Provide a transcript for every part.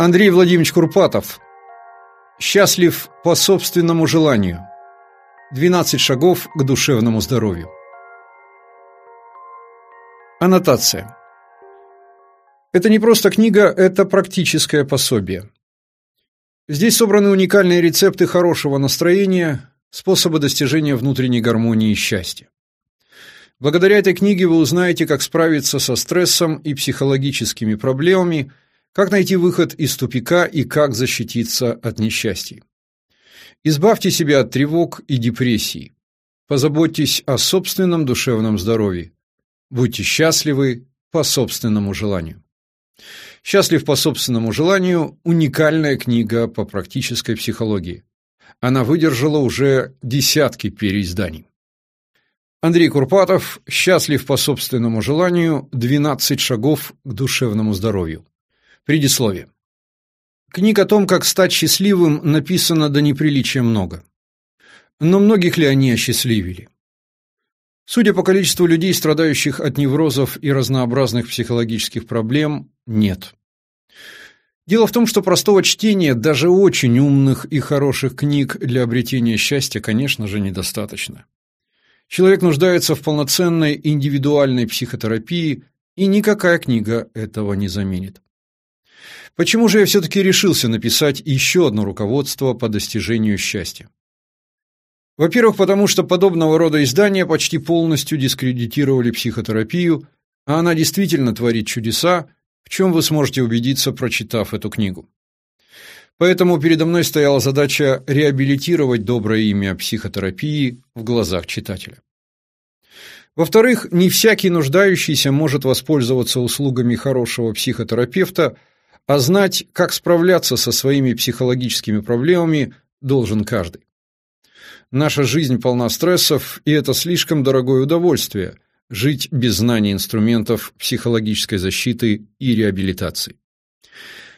Андрей Владимирович Курпатов. Счастлив по собственному желанию. 12 шагов к душевному здоровью. Аннотация. Это не просто книга, это практическое пособие. Здесь собраны уникальные рецепты хорошего настроения, способы достижения внутренней гармонии и счастья. Благодаря этой книге вы узнаете, как справиться со стрессом и психологическими проблемами – как найти выход из тупика и как защититься от несчастий? Избавьте себя от тревог и депрессий. Позаботьтесь о собственном душевном здоровье. Будьте счастливы по собственному желанию. Счастлив по собственному желанию уникальная книга по практической психологии. Она выдержала уже десятки переизданий. Андрей Курпатов. Счастлив по собственному желанию. 12 шагов к душевному здоровью. Предисловие. Книг о том, как стать счастливым, написано до неприличия много. Но многих ли они осчастливили? Судя по количеству людей, страдающих от неврозов и разнообразных психологических проблем, нет. Дело в том, что простого чтения даже очень умных и хороших книг для обретения счастья, конечно же, недостаточно. Человек нуждается в полноценной индивидуальной психотерапии, и никакая книга этого не заменит. Почему же я все-таки решился написать еще одно руководство по достижению счастья? Во-первых, потому что подобного рода издания почти полностью дискредитировали психотерапию, а она действительно творит чудеса, в чем вы сможете убедиться, прочитав эту книгу. Поэтому передо мной стояла задача реабилитировать доброе имя психотерапии в глазах читателя. Во-вторых, не всякий нуждающийся может воспользоваться услугами хорошего психотерапевта – а знать, как справляться со своими психологическими проблемами, должен каждый. Наша жизнь полна стрессов, и это слишком дорогое удовольствие – жить без знания инструментов психологической защиты и реабилитации.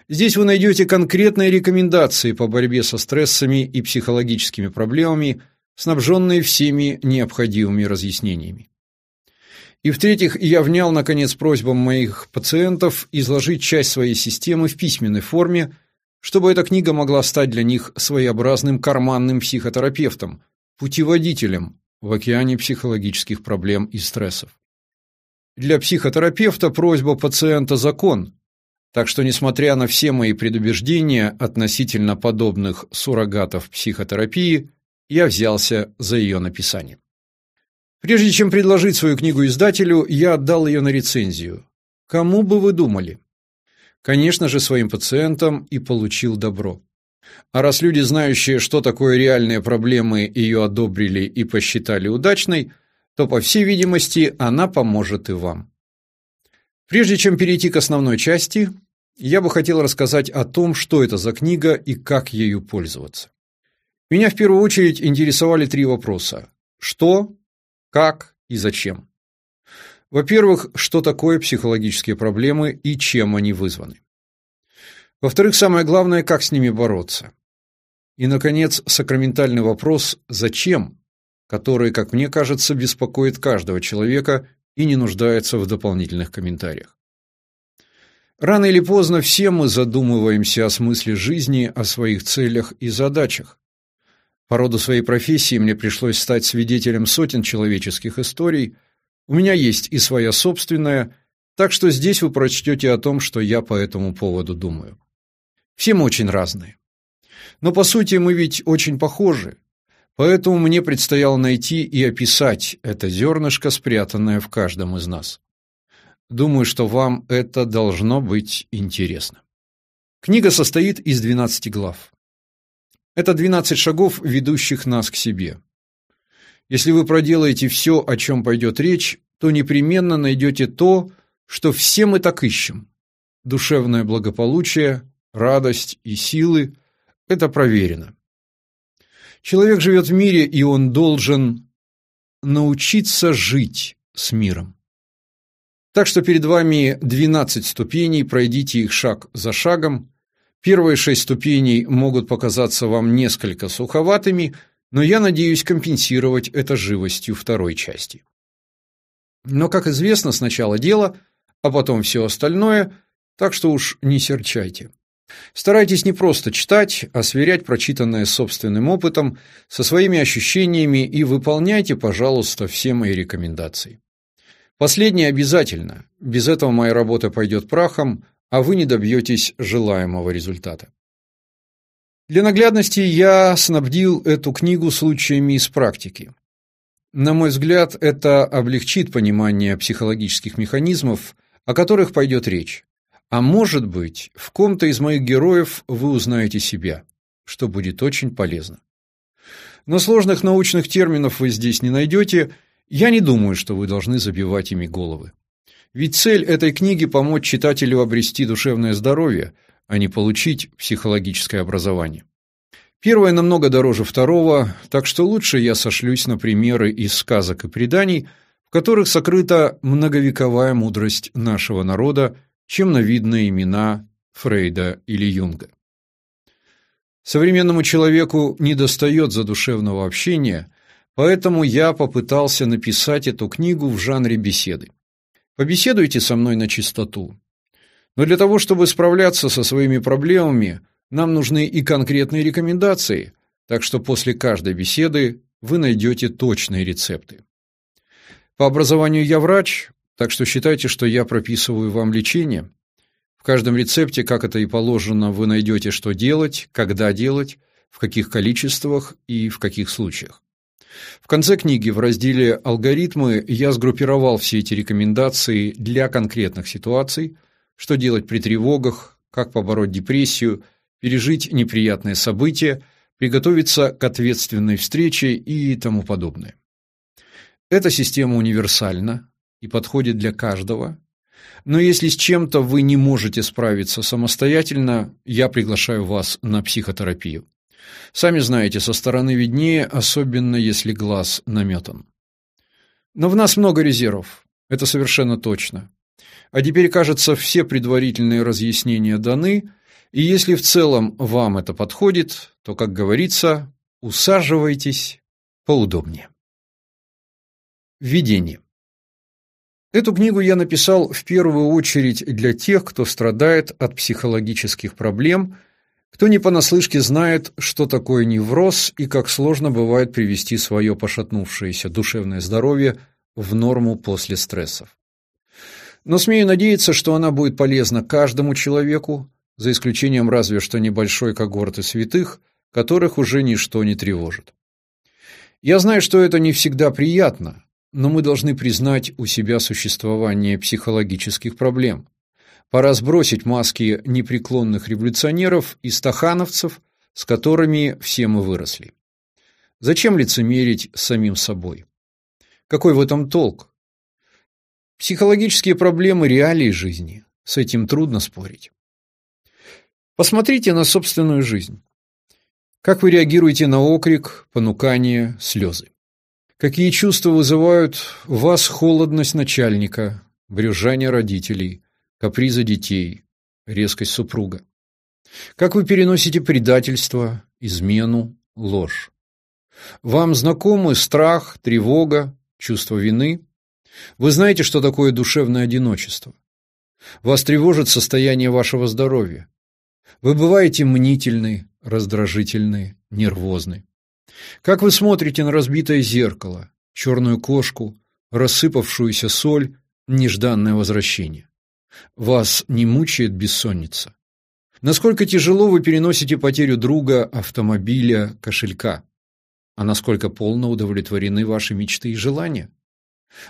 Здесь вы найдете конкретные рекомендации по борьбе со стрессами и психологическими проблемами, снабженные всеми необходимыми разъяснениями. И в-третьих, я внял, наконец, просьбам моих пациентов изложить часть своей системы в письменной форме, чтобы эта книга могла стать для них своеобразным карманным психотерапевтом, путеводителем в океане психологических проблем и стрессов. Для психотерапевта просьба пациента – закон, так что, несмотря на все мои предубеждения относительно подобных суррогатов психотерапии, я взялся за ее написание. Прежде чем предложить свою книгу издателю, я отдал ее на рецензию. Кому бы вы думали? Конечно же, своим пациентам и получил добро. А раз люди, знающие, что такое реальные проблемы, ее одобрили и посчитали удачной, то, по всей видимости, она поможет и вам. Прежде чем перейти к основной части, я бы хотел рассказать о том, что это за книга и как ею пользоваться. Меня в первую очередь интересовали три вопроса. Что, как и зачем? Во-первых, что такое психологические проблемы и чем они вызваны? Во-вторых, самое главное, как с ними бороться? И, наконец, сакраментальный вопрос «зачем?», который, как мне кажется, беспокоит каждого человека и не нуждается в дополнительных комментариях. Рано или поздно все мы задумываемся о смысле жизни, о своих целях и задачах. По роду своей профессии мне пришлось стать свидетелем сотен человеческих историй. У меня есть и своя собственная, так что здесь вы прочтете о том, что я по этому поводу думаю. Все мы очень разные. Но по сути мы ведь очень похожи. Поэтому мне предстояло найти и описать это зернышко, спрятанное в каждом из нас. Думаю, что вам это должно быть интересно. Книга состоит из 12 глав. Это 12 шагов, ведущих нас к себе. Если вы проделаете все, о чем пойдет речь, то непременно найдете то, что все мы так ищем. Душевное благополучие, радость и силы – это проверено. Человек живет в мире, и он должен научиться жить с миром. Так что перед вами 12 ступеней, пройдите их шаг за шагом, Первые шесть ступеней могут показаться вам несколько суховатыми, но я надеюсь компенсировать это живостью второй части. Но, как известно, сначала дело, а потом все остальное, так что уж не серчайте. Старайтесь не просто читать, а сверять прочитанное собственным опытом, со своими ощущениями и выполняйте, пожалуйста, все мои рекомендации. Последнее обязательно. Без этого моя работа пойдет прахом, а вы не добьетесь желаемого результата. Для наглядности я снабдил эту книгу случаями из практики. На мой взгляд, это облегчит понимание психологических механизмов, о которых пойдет речь. А может быть, в ком-то из моих героев вы узнаете себя, что будет очень полезно. Но сложных научных терминов вы здесь не найдете, я не думаю, что вы должны забивать ими головы. Ведь цель этой книги – помочь читателю обрести душевное здоровье, а не получить психологическое образование. Первое намного дороже второго, так что лучше я сошлюсь на примеры из сказок и преданий, в которых сокрыта многовековая мудрость нашего народа – чем на видные имена Фрейда или Юнга. Современному человеку недостает задушевного общения, поэтому я попытался написать эту книгу в жанре беседы. Побеседуйте со мной на чистоту. Но для того, чтобы справляться со своими проблемами, нам нужны и конкретные рекомендации, так что после каждой беседы вы найдете точные рецепты. По образованию я врач, так что считайте, что я прописываю вам лечение. В каждом рецепте, как это и положено, вы найдете, что делать, когда делать, в каких количествах и в каких случаях. В конце книги в разделе «Алгоритмы» я сгруппировал все эти рекомендации для конкретных ситуаций, что делать при тревогах, как побороть депрессию, пережить неприятные события, приготовиться к ответственной встрече и тому подобное. Эта система универсальна, и подходит для каждого. Но если с чем-то вы не можете справиться самостоятельно, я приглашаю вас на психотерапию. Сами знаете, со стороны виднее, особенно если глаз наметан. Но в нас много резервов, это совершенно точно. А теперь, кажется, все предварительные разъяснения даны, и если в целом вам это подходит, то, как говорится, усаживайтесь поудобнее. Введение. Эту книгу я написал в первую очередь для тех, кто страдает от психологических проблем, кто не понаслышке знает, что такое невроз и как сложно бывает привести свое пошатнувшееся душевное здоровье в норму после стрессов. Но смею надеяться, что она будет полезна каждому человеку, за исключением разве что небольшой когорты святых, которых уже ничто не тревожит. Я знаю, что это не всегда приятно, но мы должны признать у себя существование психологических проблем. Пора сбросить маски непреклонных революционеров и стахановцев, с которыми все мы выросли. Зачем лицемерить самим собой? Какой в этом толк? Психологические проблемы реалии жизни. С этим трудно спорить. Посмотрите на собственную жизнь. Как вы реагируете на окрик, понукание, слезы? Какие чувства вызывают в вас холодность начальника, брюзжание родителей, капризы детей, резкость супруга? Как вы переносите предательство, измену, ложь? Вам знакомы страх, тревога, чувство вины? Вы знаете, что такое душевное одиночество? Вас тревожит состояние вашего здоровья. Вы бываете мнительны, раздражительны, нервозны. Как вы смотрите на разбитое зеркало, черную кошку, рассыпавшуюся соль, нежданное возвращение? Вас не мучает бессонница? Насколько тяжело вы переносите потерю друга, автомобиля, кошелька? А насколько полно удовлетворены ваши мечты и желания?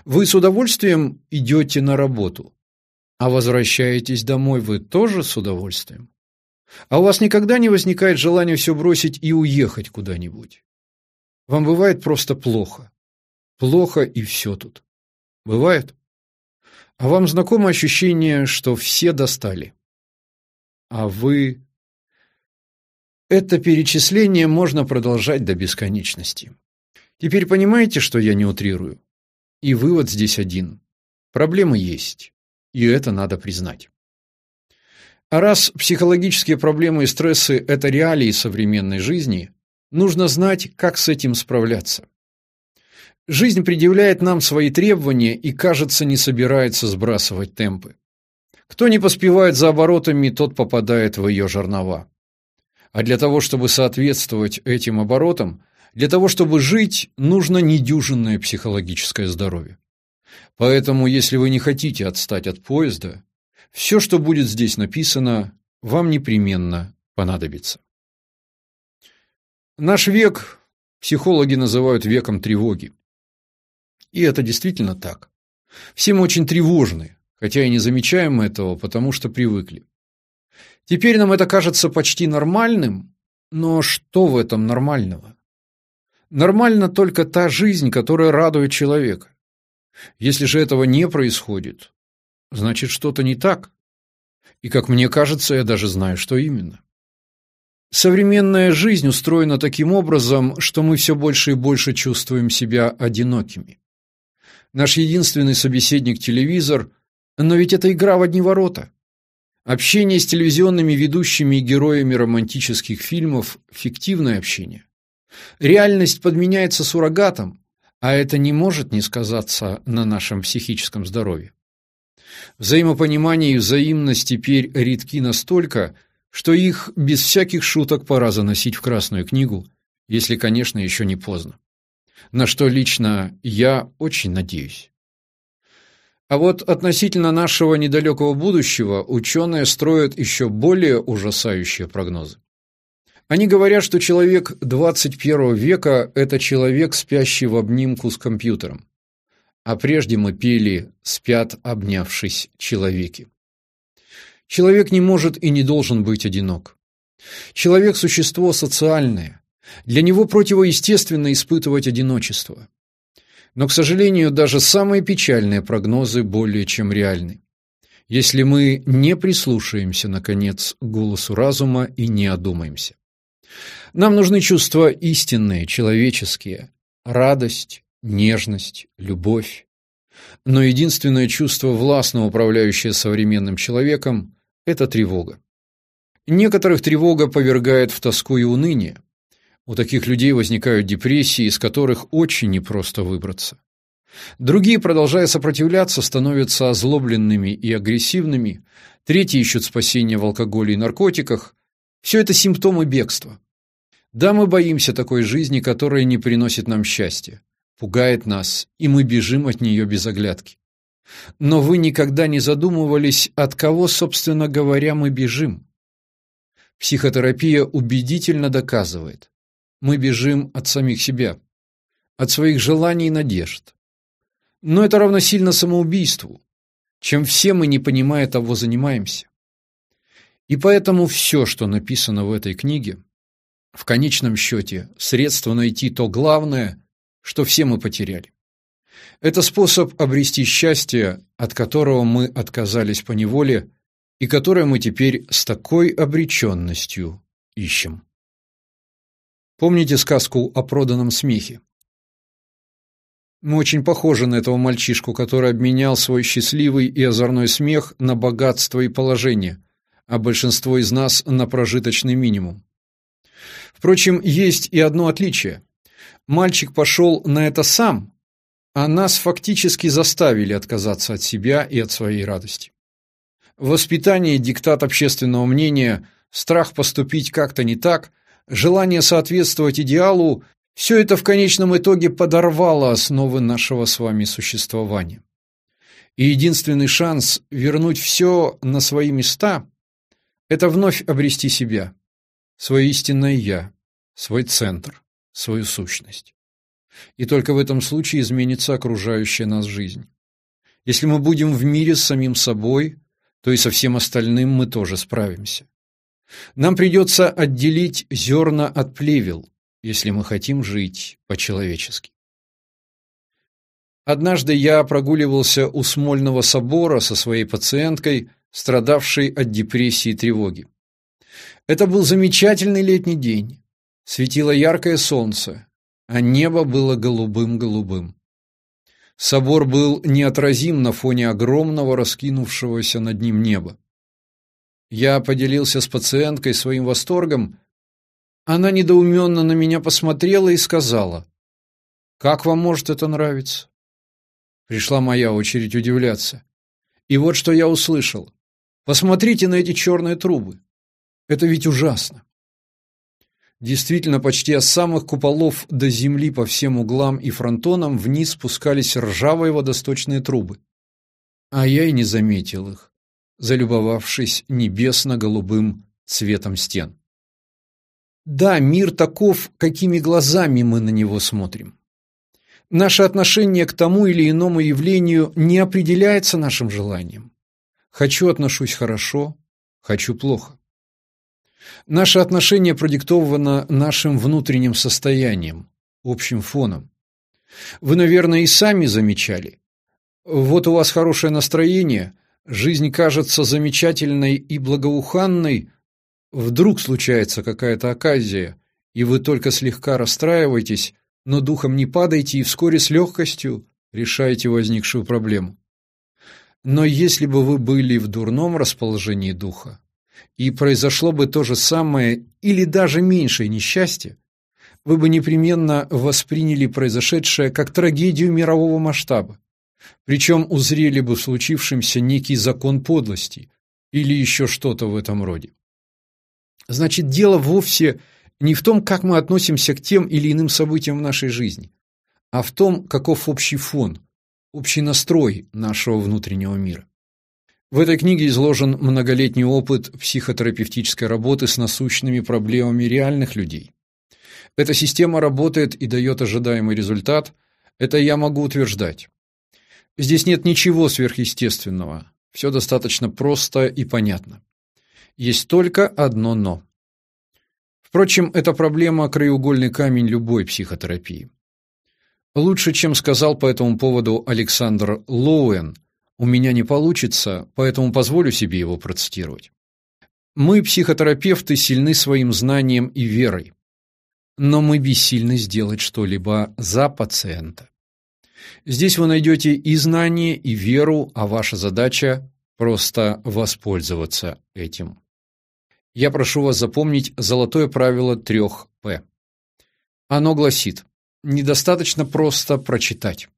Вы с удовольствием идете на работу, а возвращаетесь домой вы тоже с удовольствием? А у вас никогда не возникает желания все бросить и уехать куда-нибудь? Вам бывает просто плохо. Плохо и все тут. Бывает? А вам знакомо ощущение, что все достали? А вы... Это перечисление можно продолжать до бесконечности. Теперь понимаете, что я не утрирую? И вывод здесь один. Проблемы есть, и это надо признать. А раз психологические проблемы и стрессы – это реалии современной жизни, Нужно знать, как с этим справляться. Жизнь предъявляет нам свои требования и, кажется, не собирается сбрасывать темпы. Кто не поспевает за оборотами, тот попадает в ее жернова. А для того, чтобы соответствовать этим оборотам, для того, чтобы жить, нужно недюжинное психологическое здоровье. Поэтому, если вы не хотите отстать от поезда, все, что будет здесь написано, вам непременно понадобится. Наш век психологи называют веком тревоги. И это действительно так. Все мы очень тревожны, хотя и не замечаем этого, потому что привыкли. Теперь нам это кажется почти нормальным, но что в этом нормального? Нормально только та жизнь, которая радует человека. Если же этого не происходит, значит что-то не так. И, как мне кажется, я даже знаю, что именно. Современная жизнь устроена таким образом, что мы все больше и больше чувствуем себя одинокими. Наш единственный собеседник – телевизор, но ведь это игра в одни ворота. Общение с телевизионными ведущими и героями романтических фильмов – фиктивное общение. Реальность подменяется суррогатом, а это не может не сказаться на нашем психическом здоровье. Взаимопонимание и взаимность теперь редки настолько, что их без всяких шуток пора заносить в Красную книгу, если, конечно, еще не поздно. На что лично я очень надеюсь. А вот относительно нашего недалекого будущего ученые строят еще более ужасающие прогнозы. Они говорят, что человек 21 века – это человек, спящий в обнимку с компьютером. А прежде мы пели «Спят, обнявшись, человеки». Человек не может и не должен быть одинок. Человек – существо социальное. Для него противоестественно испытывать одиночество. Но, к сожалению, даже самые печальные прогнозы более чем реальны. Если мы не прислушаемся, наконец, к голосу разума и не одумаемся. Нам нужны чувства истинные, человеческие. Радость, нежность, любовь. Но единственное чувство, властно управляющее современным человеком, это тревога. Некоторых тревога повергает в тоску и уныние. У таких людей возникают депрессии, из которых очень непросто выбраться. Другие, продолжая сопротивляться, становятся озлобленными и агрессивными, третьи ищут спасения в алкоголе и наркотиках. Все это симптомы бегства. Да, мы боимся такой жизни, которая не приносит нам счастья, пугает нас, и мы бежим от нее без оглядки. Но вы никогда не задумывались, от кого, собственно говоря, мы бежим? Психотерапия убедительно доказывает. Мы бежим от самих себя, от своих желаний и надежд. Но это равносильно самоубийству, чем все мы, не понимая того, занимаемся. И поэтому все, что написано в этой книге, в конечном счете, средство найти то главное, что все мы потеряли. Это способ обрести счастье, от которого мы отказались по неволе и которое мы теперь с такой обреченностью ищем. Помните сказку о проданном смехе? Мы очень похожи на этого мальчишку, который обменял свой счастливый и озорной смех на богатство и положение, а большинство из нас на прожиточный минимум. Впрочем, есть и одно отличие. Мальчик пошел на это сам, а нас фактически заставили отказаться от себя и от своей радости. Воспитание, диктат общественного мнения, страх поступить как-то не так, желание соответствовать идеалу – все это в конечном итоге подорвало основы нашего с вами существования. И единственный шанс вернуть все на свои места – это вновь обрести себя, свое истинное «я», свой центр, свою сущность. И только в этом случае изменится окружающая нас жизнь. Если мы будем в мире с самим собой, то и со всем остальным мы тоже справимся. Нам придется отделить зерна от плевел, если мы хотим жить по-человечески. Однажды я прогуливался у Смольного собора со своей пациенткой, страдавшей от депрессии и тревоги. Это был замечательный летний день. Светило яркое солнце, а небо было голубым-голубым. Собор был неотразим на фоне огромного раскинувшегося над ним неба. Я поделился с пациенткой своим восторгом. Она недоуменно на меня посмотрела и сказала, «Как вам может это нравиться?» Пришла моя очередь удивляться. И вот что я услышал. Посмотрите на эти черные трубы. Это ведь ужасно. Действительно, почти от самых куполов до земли по всем углам и фронтонам вниз спускались ржавые водосточные трубы. А я и не заметил их, залюбовавшись небесно-голубым цветом стен. Да, мир таков, какими глазами мы на него смотрим. Наше отношение к тому или иному явлению не определяется нашим желанием. Хочу отношусь хорошо, хочу плохо. Наше отношение продиктовано нашим внутренним состоянием, общим фоном. Вы, наверное, и сами замечали. Вот у вас хорошее настроение, жизнь кажется замечательной и благоуханной, вдруг случается какая-то оказия, и вы только слегка расстраиваетесь, но духом не падайте и вскоре с легкостью решаете возникшую проблему. Но если бы вы были в дурном расположении духа, и произошло бы то же самое или даже меньшее несчастье, вы бы непременно восприняли произошедшее как трагедию мирового масштаба. Причем узрели бы в случившемся некий закон подлости или еще что-то в этом роде. Значит, дело вовсе не в том, как мы относимся к тем или иным событиям в нашей жизни, а в том, каков общий фон, общий настрой нашего внутреннего мира. В этой книге изложен многолетний опыт психотерапевтической работы с насущными проблемами реальных людей. Эта система работает и дает ожидаемый результат, это я могу утверждать. Здесь нет ничего сверхъестественного, все достаточно просто и понятно. Есть только одно «но». Впрочем, эта проблема – краеугольный камень любой психотерапии. Лучше, чем сказал по этому поводу Александр Лоуэн – у меня не получится, поэтому позволю себе его процитировать. Мы, психотерапевты, сильны своим знанием и верой, но мы бессильны сделать что-либо за пациента. Здесь вы найдете и знание, и веру, а ваша задача – просто воспользоваться этим. Я прошу вас запомнить золотое правило трех «П». Оно гласит «недостаточно просто прочитать».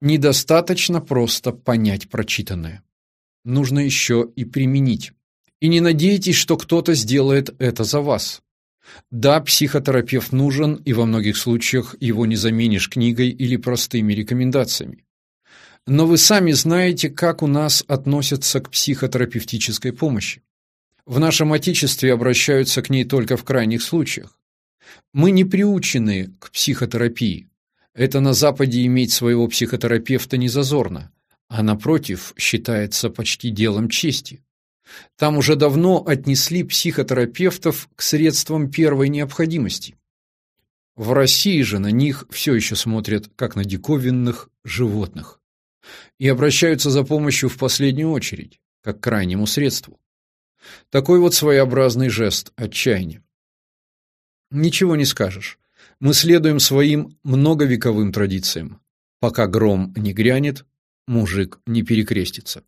Недостаточно просто понять прочитанное. Нужно еще и применить. И не надейтесь, что кто-то сделает это за вас. Да, психотерапевт нужен, и во многих случаях его не заменишь книгой или простыми рекомендациями. Но вы сами знаете, как у нас относятся к психотерапевтической помощи. В нашем отечестве обращаются к ней только в крайних случаях. Мы не приучены к психотерапии. Это на Западе иметь своего психотерапевта не зазорно, а напротив, считается почти делом чести. Там уже давно отнесли психотерапевтов к средствам первой необходимости. В России же на них все еще смотрят как на диковинных животных и обращаются за помощью в последнюю очередь, как к крайнему средству. Такой вот своеобразный жест отчаяния. Ничего не скажешь. Мы следуем своим многовековым традициям. Пока гром не грянет, мужик не перекрестится.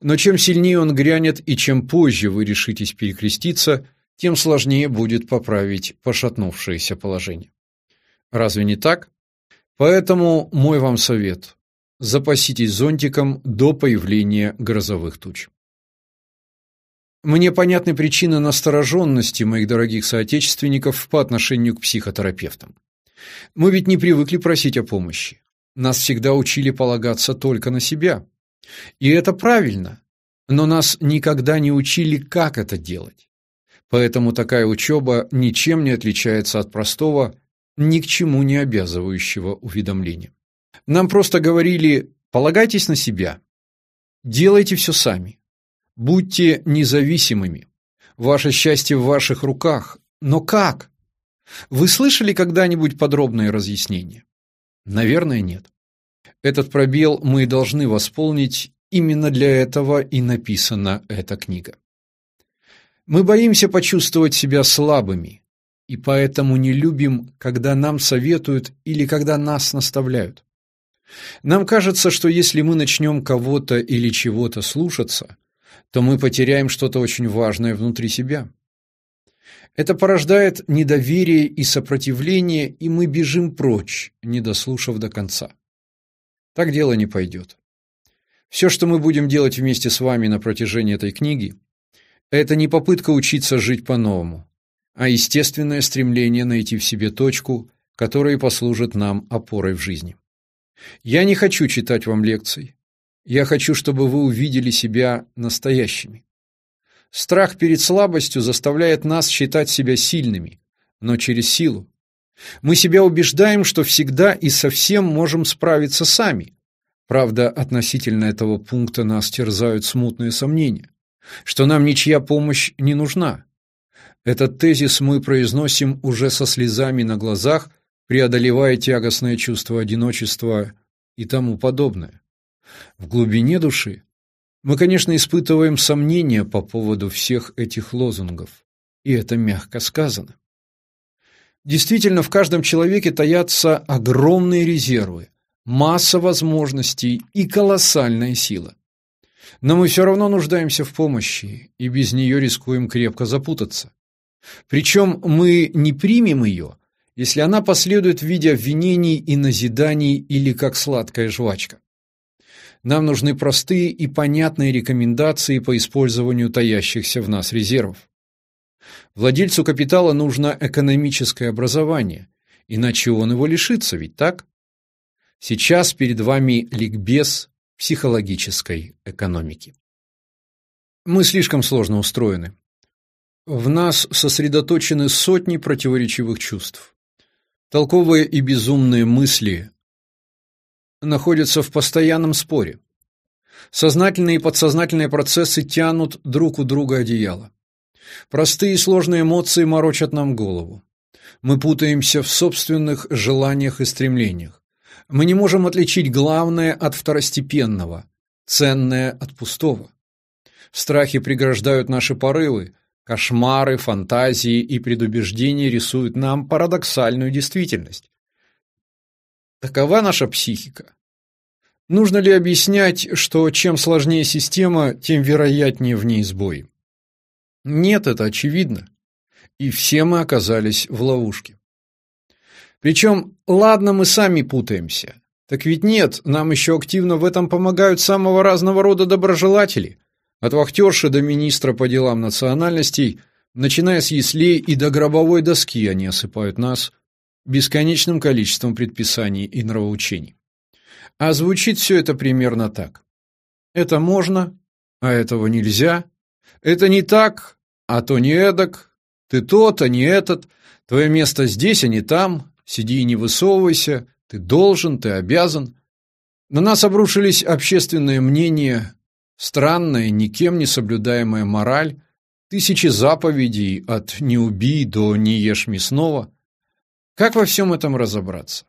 Но чем сильнее он грянет и чем позже вы решитесь перекреститься, тем сложнее будет поправить пошатнувшееся положение. Разве не так? Поэтому мой вам совет – запаситесь зонтиком до появления грозовых туч. Мне понятны причины настороженности моих дорогих соотечественников по отношению к психотерапевтам. Мы ведь не привыкли просить о помощи. Нас всегда учили полагаться только на себя. И это правильно, но нас никогда не учили, как это делать. Поэтому такая учеба ничем не отличается от простого, ни к чему не обязывающего уведомления. Нам просто говорили «полагайтесь на себя», «делайте все сами», Будьте независимыми. Ваше счастье в ваших руках. Но как? Вы слышали когда-нибудь подробное разъяснение? Наверное, нет. Этот пробел мы должны восполнить, именно для этого и написана эта книга. Мы боимся почувствовать себя слабыми, и поэтому не любим, когда нам советуют или когда нас наставляют. Нам кажется, что если мы начнем кого-то или чего-то слушаться – то мы потеряем что-то очень важное внутри себя. Это порождает недоверие и сопротивление, и мы бежим прочь, не дослушав до конца. Так дело не пойдет. Все, что мы будем делать вместе с вами на протяжении этой книги, это не попытка учиться жить по-новому, а естественное стремление найти в себе точку, которая послужит нам опорой в жизни. Я не хочу читать вам лекций. Я хочу, чтобы вы увидели себя настоящими. Страх перед слабостью заставляет нас считать себя сильными, но через силу. Мы себя убеждаем, что всегда и совсем можем справиться сами. Правда, относительно этого пункта нас терзают смутные сомнения, что нам ничья помощь не нужна. Этот тезис мы произносим уже со слезами на глазах, преодолевая тягостное чувство одиночества и тому подобное. В глубине души мы, конечно, испытываем сомнения по поводу всех этих лозунгов, и это мягко сказано. Действительно, в каждом человеке таятся огромные резервы, масса возможностей и колоссальная сила. Но мы все равно нуждаемся в помощи, и без нее рискуем крепко запутаться. Причем мы не примем ее, если она последует в виде обвинений и назиданий или как сладкая жвачка. Нам нужны простые и понятные рекомендации по использованию таящихся в нас резервов. Владельцу капитала нужно экономическое образование, иначе он его лишится, ведь так? Сейчас перед вами ликбез психологической экономики. Мы слишком сложно устроены. В нас сосредоточены сотни противоречивых чувств. Толковые и безумные мысли находятся в постоянном споре. Сознательные и подсознательные процессы тянут друг у друга одеяло. Простые и сложные эмоции морочат нам голову. Мы путаемся в собственных желаниях и стремлениях. Мы не можем отличить главное от второстепенного, ценное от пустого. Страхи преграждают наши порывы, кошмары, фантазии и предубеждения рисуют нам парадоксальную действительность. Такова наша психика. Нужно ли объяснять, что чем сложнее система, тем вероятнее в ней сбои? Нет, это очевидно. И все мы оказались в ловушке. Причем, ладно, мы сами путаемся. Так ведь нет, нам еще активно в этом помогают самого разного рода доброжелатели. От вахтерши до министра по делам национальностей, начиная с яслей и до гробовой доски они осыпают нас бесконечным количеством предписаний и нравоучений. А звучит все это примерно так. Это можно, а этого нельзя, это не так, а то не эдак. Ты тот, а не этот. Твое место здесь, а не там. Сиди и не высовывайся. Ты должен, ты обязан. На нас обрушились общественное мнение, странная, никем не соблюдаемая мораль, тысячи заповедей от «не убий» до «не ешь мясного». Как во всем этом разобраться?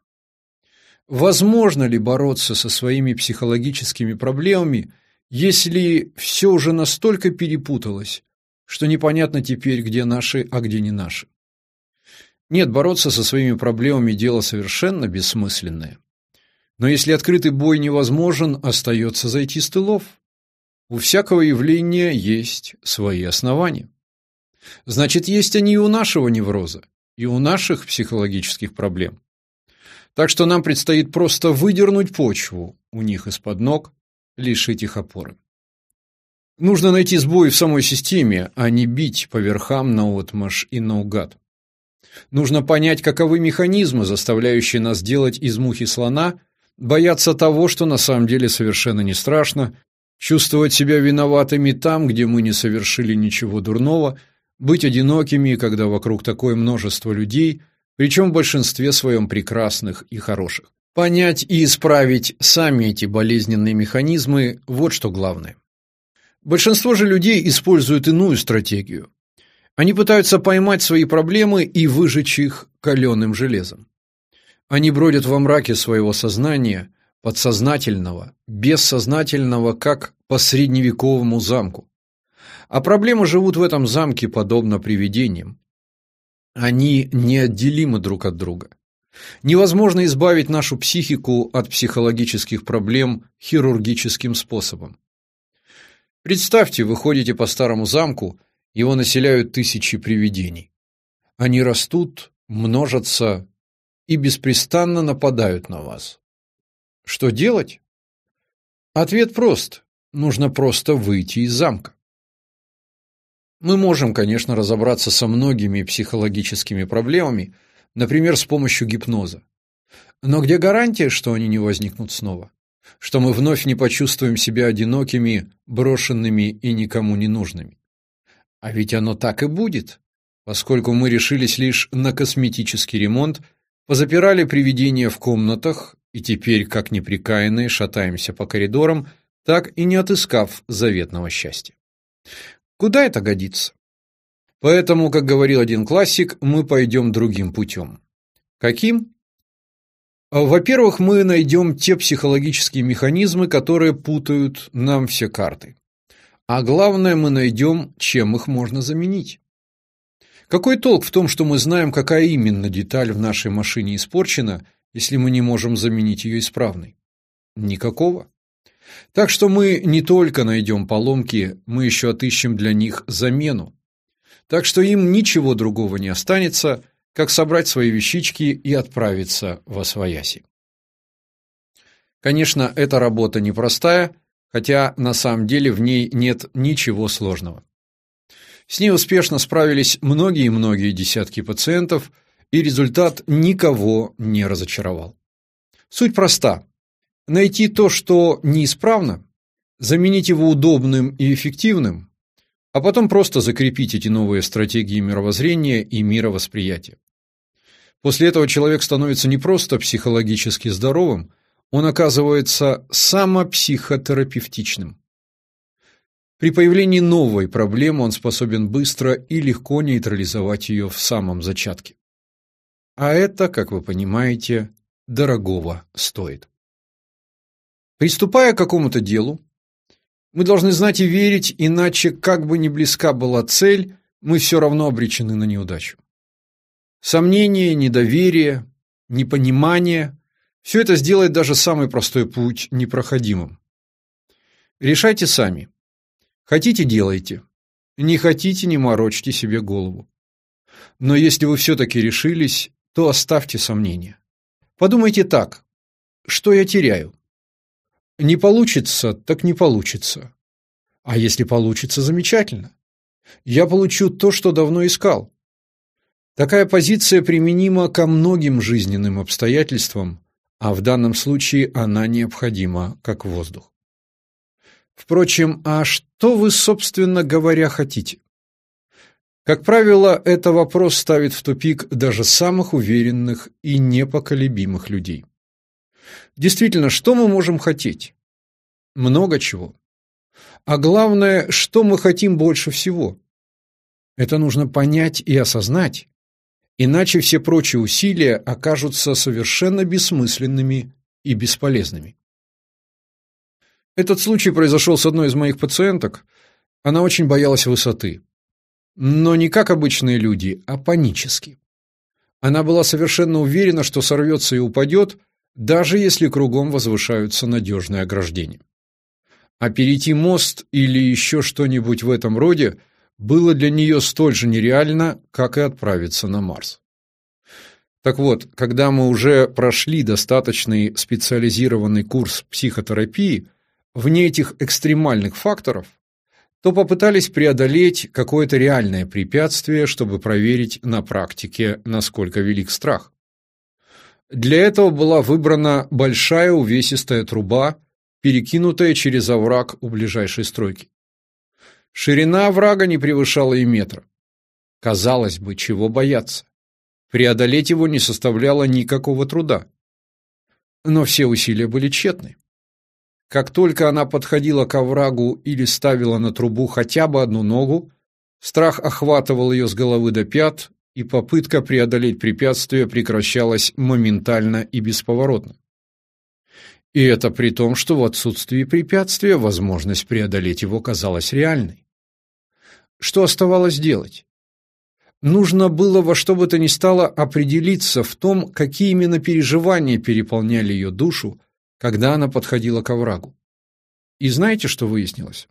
Возможно ли бороться со своими психологическими проблемами, если все уже настолько перепуталось, что непонятно теперь, где наши, а где не наши. Нет, бороться со своими проблемами – дело совершенно бессмысленное. Но если открытый бой невозможен, остается зайти с тылов. У всякого явления есть свои основания. Значит, есть они и у нашего невроза, и у наших психологических проблем. Так что нам предстоит просто выдернуть почву у них из-под ног, лишить их опоры. Нужно найти сбой в самой системе, а не бить по верхам наотмашь и наугад. Нужно понять, каковы механизмы, заставляющие нас делать из мухи слона, бояться того, что на самом деле совершенно не страшно, чувствовать себя виноватыми там, где мы не совершили ничего дурного, быть одинокими, когда вокруг такое множество людей, причем в большинстве своем прекрасных и хороших. Понять и исправить сами эти болезненные механизмы – вот что главное. Большинство же людей используют иную стратегию. Они пытаются поймать свои проблемы и выжечь их каленым железом. Они бродят во мраке своего сознания, подсознательного, бессознательного, как по средневековому замку. А проблемы живут в этом замке подобно привидениям. Они неотделимы друг от друга. Невозможно избавить нашу психику от психологических проблем хирургическим способом. Представьте, вы ходите по старому замку, его населяют тысячи привидений. Они растут, множатся и беспрестанно нападают на вас. Что делать? Ответ прост. Нужно просто выйти из замка. Мы можем, конечно, разобраться со многими психологическими проблемами, например, с помощью гипноза. Но где гарантия, что они не возникнут снова? Что мы вновь не почувствуем себя одинокими, брошенными и никому не нужными? А ведь оно так и будет, поскольку мы решились лишь на косметический ремонт, позапирали привидения в комнатах и теперь, как неприкаянные, шатаемся по коридорам, так и не отыскав заветного счастья. Куда это годится? Поэтому, как говорил один классик, мы пойдем другим путем. Каким? Во-первых, мы найдем те психологические механизмы, которые путают нам все карты. А главное, мы найдем, чем их можно заменить. Какой толк в том, что мы знаем, какая именно деталь в нашей машине испорчена, если мы не можем заменить ее исправной? Никакого. Так что мы не только найдем поломки, мы еще отыщем для них замену. Так что им ничего другого не останется, как собрать свои вещички и отправиться во свояси. Конечно, эта работа непростая, хотя на самом деле в ней нет ничего сложного. С ней успешно справились многие-многие десятки пациентов, и результат никого не разочаровал. Суть проста. Найти то, что неисправно, заменить его удобным и эффективным, а потом просто закрепить эти новые стратегии мировоззрения и мировосприятия. После этого человек становится не просто психологически здоровым, он оказывается самопсихотерапевтичным. При появлении новой проблемы он способен быстро и легко нейтрализовать ее в самом зачатке. А это, как вы понимаете, дорогого стоит. Приступая к какому-то делу, мы должны знать и верить, иначе, как бы ни близка была цель, мы все равно обречены на неудачу. Сомнение, недоверие, непонимание – все это сделает даже самый простой путь непроходимым. Решайте сами. Хотите – делайте. Не хотите – не морочьте себе голову. Но если вы все-таки решились, то оставьте сомнения. Подумайте так. Что я теряю? Не получится, так не получится. А если получится, замечательно. Я получу то, что давно искал. Такая позиция применима ко многим жизненным обстоятельствам, а в данном случае она необходима как воздух. Впрочем, а что вы, собственно говоря, хотите? Как правило, это вопрос ставит в тупик даже самых уверенных и непоколебимых людей. Действительно, что мы можем хотеть? Много чего. А главное, что мы хотим больше всего? Это нужно понять и осознать, иначе все прочие усилия окажутся совершенно бессмысленными и бесполезными. Этот случай произошел с одной из моих пациенток. Она очень боялась высоты. Но не как обычные люди, а панически. Она была совершенно уверена, что сорвется и упадет, даже если кругом возвышаются надежные ограждения. А перейти мост или еще что-нибудь в этом роде было для нее столь же нереально, как и отправиться на Марс. Так вот, когда мы уже прошли достаточный специализированный курс психотерапии, вне этих экстремальных факторов, то попытались преодолеть какое-то реальное препятствие, чтобы проверить на практике, насколько велик страх. Для этого была выбрана большая увесистая труба, перекинутая через овраг у ближайшей стройки. Ширина оврага не превышала и метра. Казалось бы, чего бояться? Преодолеть его не составляло никакого труда. Но все усилия были тщетны. Как только она подходила к оврагу или ставила на трубу хотя бы одну ногу, страх охватывал ее с головы до пят, и попытка преодолеть препятствие прекращалась моментально и бесповоротно. И это при том, что в отсутствии препятствия возможность преодолеть его казалась реальной. Что оставалось делать? Нужно было во что бы то ни стало определиться в том, какие именно переживания переполняли ее душу, когда она подходила к оврагу. И знаете, что выяснилось?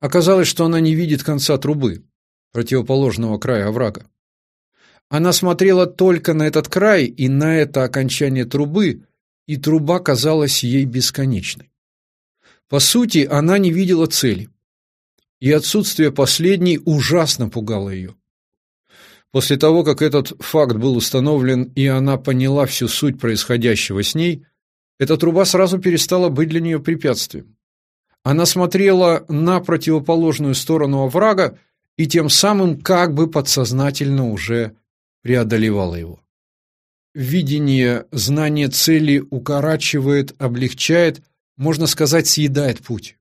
Оказалось, что она не видит конца трубы, противоположного края оврага. Она смотрела только на этот край и на это окончание трубы, и труба казалась ей бесконечной. По сути, она не видела цели. И отсутствие последней ужасно пугало ее. После того, как этот факт был установлен, и она поняла всю суть происходящего с ней, эта труба сразу перестала быть для нее препятствием. Она смотрела на противоположную сторону оврага и тем самым как бы подсознательно уже преодолевала его. Видение, знание цели укорачивает, облегчает, можно сказать, съедает путь.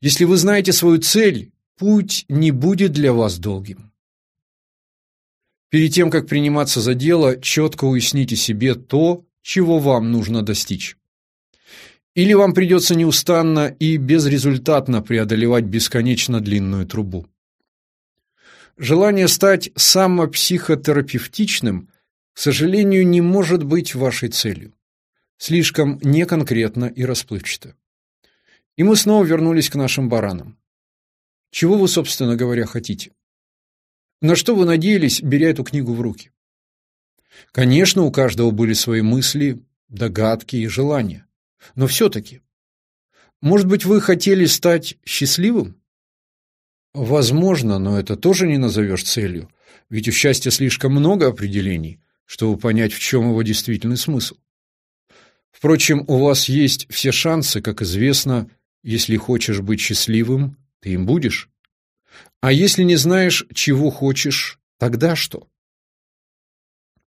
Если вы знаете свою цель, путь не будет для вас долгим. Перед тем, как приниматься за дело, четко уясните себе то, чего вам нужно достичь. Или вам придется неустанно и безрезультатно преодолевать бесконечно длинную трубу. Желание стать самопсихотерапевтичным, к сожалению, не может быть вашей целью. Слишком неконкретно и расплывчато. И мы снова вернулись к нашим баранам. Чего вы, собственно говоря, хотите? На что вы надеялись, беря эту книгу в руки? Конечно, у каждого были свои мысли, догадки и желания. Но все-таки. Может быть, вы хотели стать счастливым? Возможно, но это тоже не назовешь целью, ведь у счастья слишком много определений, чтобы понять, в чем его действительный смысл. Впрочем, у вас есть все шансы, как известно, если хочешь быть счастливым, ты им будешь. А если не знаешь, чего хочешь, тогда что?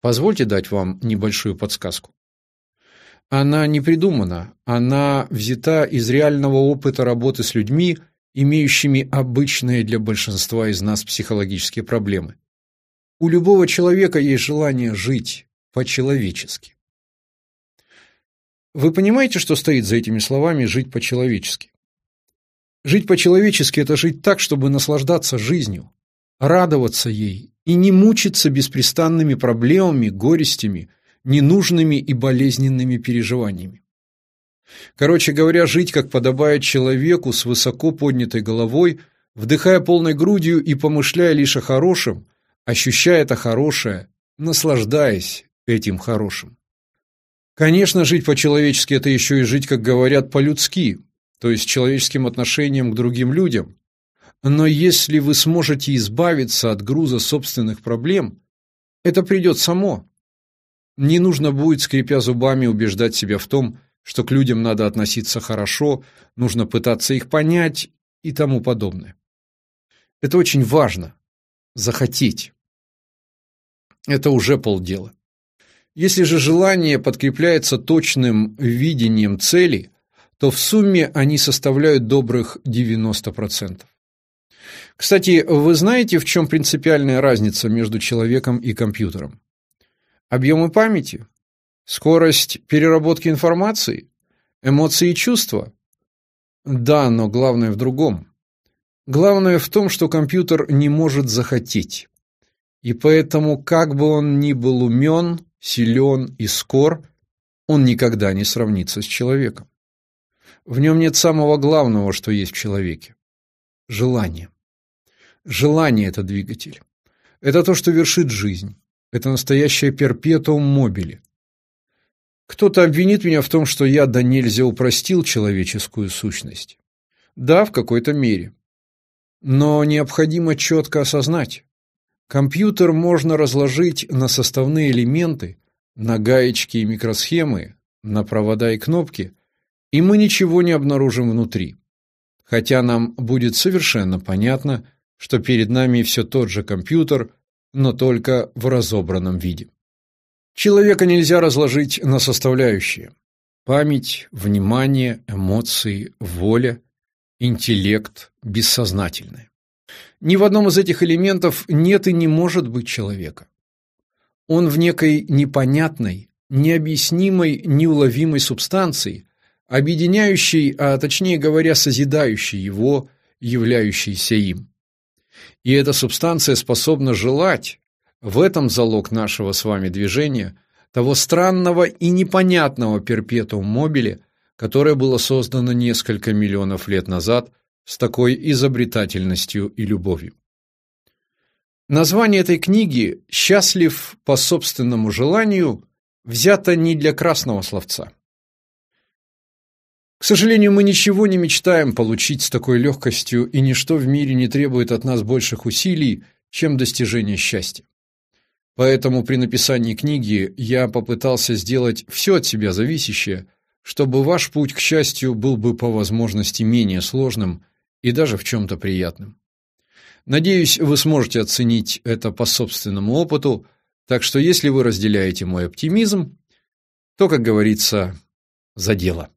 Позвольте дать вам небольшую подсказку. Она не придумана, она взята из реального опыта работы с людьми – имеющими обычные для большинства из нас психологические проблемы. У любого человека есть желание жить по-человечески. Вы понимаете, что стоит за этими словами «жить по-человечески»? Жить по-человечески – это жить так, чтобы наслаждаться жизнью, радоваться ей и не мучиться беспрестанными проблемами, горестями, ненужными и болезненными переживаниями. Короче говоря, жить как подобает человеку с высоко поднятой головой, вдыхая полной грудью и помышляя лишь о хорошем, ощущая это хорошее, наслаждаясь этим хорошим. Конечно, жить по-человечески – это еще и жить, как говорят, по-людски, то есть человеческим отношением к другим людям. Но если вы сможете избавиться от груза собственных проблем, это придет само. Не нужно будет, скрипя зубами, убеждать себя в том, что к людям надо относиться хорошо, нужно пытаться их понять и тому подобное. Это очень важно – захотеть. Это уже полдела. Если же желание подкрепляется точным видением цели, то в сумме они составляют добрых 90%. Кстати, вы знаете, в чем принципиальная разница между человеком и компьютером? Объемы памяти? Скорость переработки информации? Эмоции и чувства? Да, но главное в другом. Главное в том, что компьютер не может захотеть. И поэтому, как бы он ни был умен, силен и скор, он никогда не сравнится с человеком. В нем нет самого главного, что есть в человеке – желание. Желание – это двигатель. Это то, что вершит жизнь. Это настоящее перпетуум мобили. Кто-то обвинит меня в том, что я да нельзя упростил человеческую сущность. Да, в какой-то мере. Но необходимо четко осознать. Компьютер можно разложить на составные элементы, на гаечки и микросхемы, на провода и кнопки, и мы ничего не обнаружим внутри. Хотя нам будет совершенно понятно, что перед нами все тот же компьютер, но только в разобранном виде. Человека нельзя разложить на составляющие. Память, внимание, эмоции, воля, интеллект, бессознательное. Ни в одном из этих элементов нет и не может быть человека. Он в некой непонятной, необъяснимой, неуловимой субстанции, объединяющей, а точнее говоря, созидающей его, являющейся им. И эта субстанция способна желать, в этом залог нашего с вами движения, того странного и непонятного перпетуум мобили, которое было создано несколько миллионов лет назад с такой изобретательностью и любовью. Название этой книги «Счастлив по собственному желанию» взято не для красного словца. К сожалению, мы ничего не мечтаем получить с такой легкостью, и ничто в мире не требует от нас больших усилий, чем достижение счастья. Поэтому при написании книги я попытался сделать все от себя зависящее, чтобы ваш путь к счастью был бы по возможности менее сложным и даже в чем-то приятным. Надеюсь, вы сможете оценить это по собственному опыту, так что если вы разделяете мой оптимизм, то, как говорится, за дело.